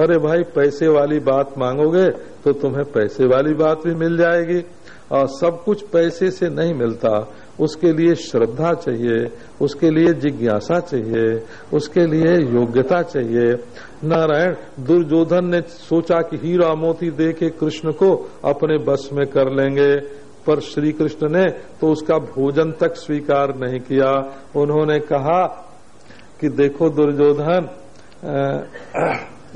अरे भाई, पैसे वाली बात मांगोगे तो तुम्हें पैसे वाली बात भी मिल जाएगी। और सब कुछ पैसे से नहीं मिलता। उसके लिए श्रद्धा चाहिए, उसके लिए जिज्ञासा चाहिए, उसके लिए योग्यता चाहिए। नारायण, दुर्योधन ने सोचा कि हीरा मोती दे के कृष्ण को अपने बस में कर लेंगे। पर श्री कृष्ण ने तो उसका भोजन तक स्वीकार नहीं किया। उन्होंने कहा कि देखो दुर्योधन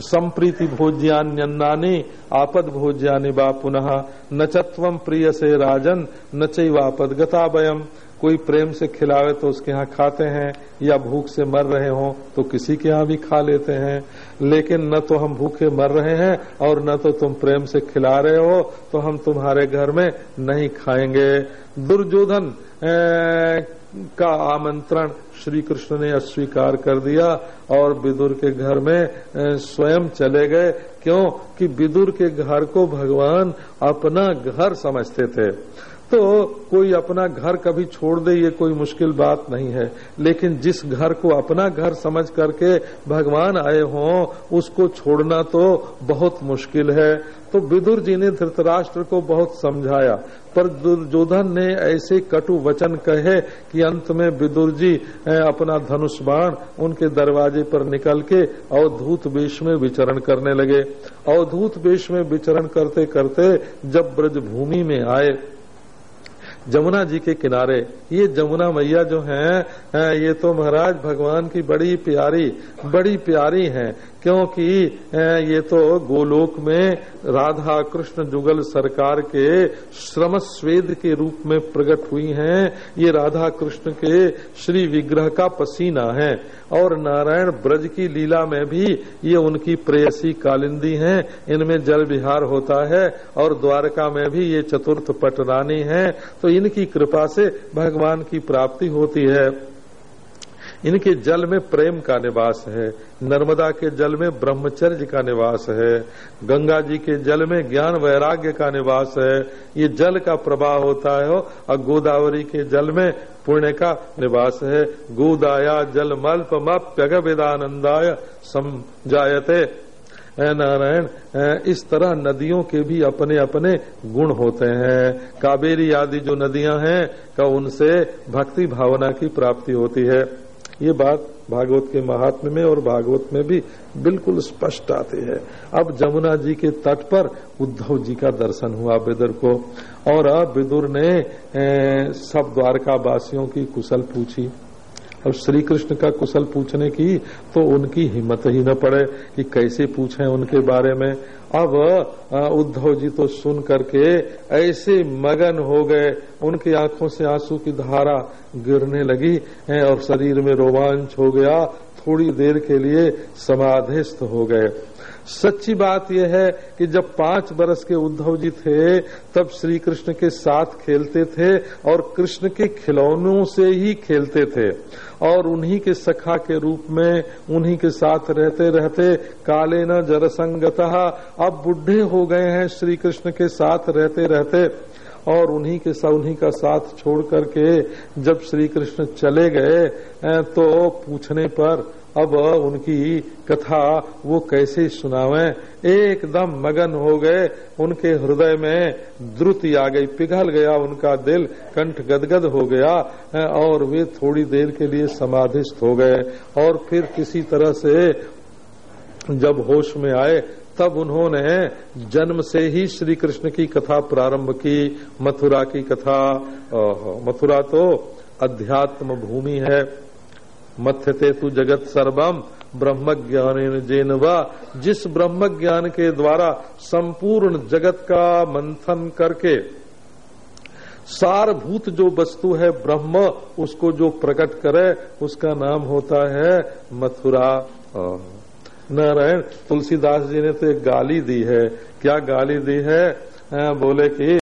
संप्रीति भोज्यान्यन्नानी, आपद भोज्यानि बा पुनः। न चम प्रिय से राजन, न चैवापद गता वयम। कोई प्रेम से खिलावे तो उसके यहाँ खाते हैं, या भूख से मर रहे हो तो किसी के यहाँ भी खा लेते हैं। लेकिन न तो हम भूखे मर रहे हैं, और न तो तुम प्रेम से खिला रहे हो तो हम तुम्हारे घर में नहीं खाएँगे। दुर्योधन का आमंत्रण श्री कृष्ण ने अस्वीकार कर दिया, और विदुर के घर में स्वयं चले गए। क्यों? कि विदुर के घर को भगवान अपना घर समझते थे। तो कोई अपना घर कभी छोड़ दे, ये कोई मुश्किल बात नहीं है। लेकिन जिस घर को अपना घर समझ करके भगवान आए हों, उसको छोड़ना तो बहुत मुश्किल है। तो विदुर जी ने धृतराष्ट्र को बहुत समझाया। पर दुर्योधन ने ऐसे कटु वचन कहे कि अंत में विदुर जी अपना धनुष बाण उनके दरवाजे पर निकल के अवधूत वेश में विचरण करने लगे। अवधूत वेश में विचरण करते करते जब ब्रज भूमि में आए जमुना जी के किनारे, ये जमुना मैया जो हैं ये तो महाराज भगवान की बड़ी प्यारी बड़ी प्यारी हैं। क्योंकि ये तो गोलोक में राधा कृष्ण जुगल सरकार के श्रम स्वेद के रूप में प्रकट हुई हैं। ये राधा कृष्ण के श्री विग्रह का पसीना है। और नारायण ब्रज की लीला में भी ये उनकी प्रेयसी कालिंदी हैं। इनमें जल विहार होता है और द्वारका में भी ये चतुर्थ पट रानी हैं। तो इनकी कृपा से भगवान की प्राप्ति होती है। इनके जल में प्रेम का निवास है, नर्मदा के जल में ब्रह्मचर्य का निवास है, गंगा जी के जल में ज्ञान वैराग्य का निवास है, ये जल का प्रवाह होता है और गोदावरी के जल में पुण्य का निवास है। गोदाया जल मल्पमप्यग वेदानंदाय समझायते है नारायण इस तरह नदियों के भी अपने अपने गुण होते हैं। कावेरी आदि जो नदियाँ हैं, का उनसे भक्ति भावना की प्राप्ति होती है। ये बात भागवत के महात्म्य में और भागवत में भी बिल्कुल स्पष्ट आती है। अब जमुना जी के तट पर उद्धव जी का दर्शन हुआ विदुर को, और अब विदुर ने सब द्वारका वासियों की कुशल पूछी। अब श्री कृष्ण का कुशल पूछने की तो उनकी हिम्मत ही न पड़े कि कैसे पूछें उनके बारे में। अब उद्धव जी तो सुन करके ऐसे मगन हो गए। उनकी आँखों से आँसू की धारा गिरने लगी और शरीर में रोमांच हो गया। थोड़ी देर के लिए समाधिस्थ हो गए। सच्ची बात यह है कि जब पाँच बरस के उद्धव जी थे, तब श्री कृष्ण के साथ खेलते थे और कृष्ण के खिलौनों से ही खेलते थे और उन्हीं के सखा के रूप में उन्हीं के साथ रहते रहते काले न जरसंगत अब बुढ़े हो गए हैं श्री कृष्ण के साथ रहते रहते और उन्हीं के साथ उन्हीं का साथ छोड़ करके जब श्री कृष्ण चले गए तो पूछने पर अब उनकी कथा वो कैसे सुनावे? एकदम मगन हो गए। उनके हृदय में द्रुति आ गई, पिघल गया उनका दिल, कंठ गदगद हो गया और वे थोड़ी देर के लिए समाधिस्थ हो गए। और फिर किसी तरह से जब होश में आए, तब उन्होंने जन्म से ही श्री कृष्ण की कथा प्रारंभ की, मथुरा की कथा। मथुरा तो अध्यात्म भूमि है। मथ्यते तु जगत सर्वम ब्रह्म ज्ञान जेन वा। जिस ब्रह्म ज्ञान के द्वारा संपूर्ण जगत का मंथन करके सारभूत जो वस्तु है ब्रह्म, उसको जो प्रकट करे, उसका नाम होता है मथुरा। नारायण, तुलसीदास जी ने तो एक गाली दी है। क्या गाली दी है? बोले कि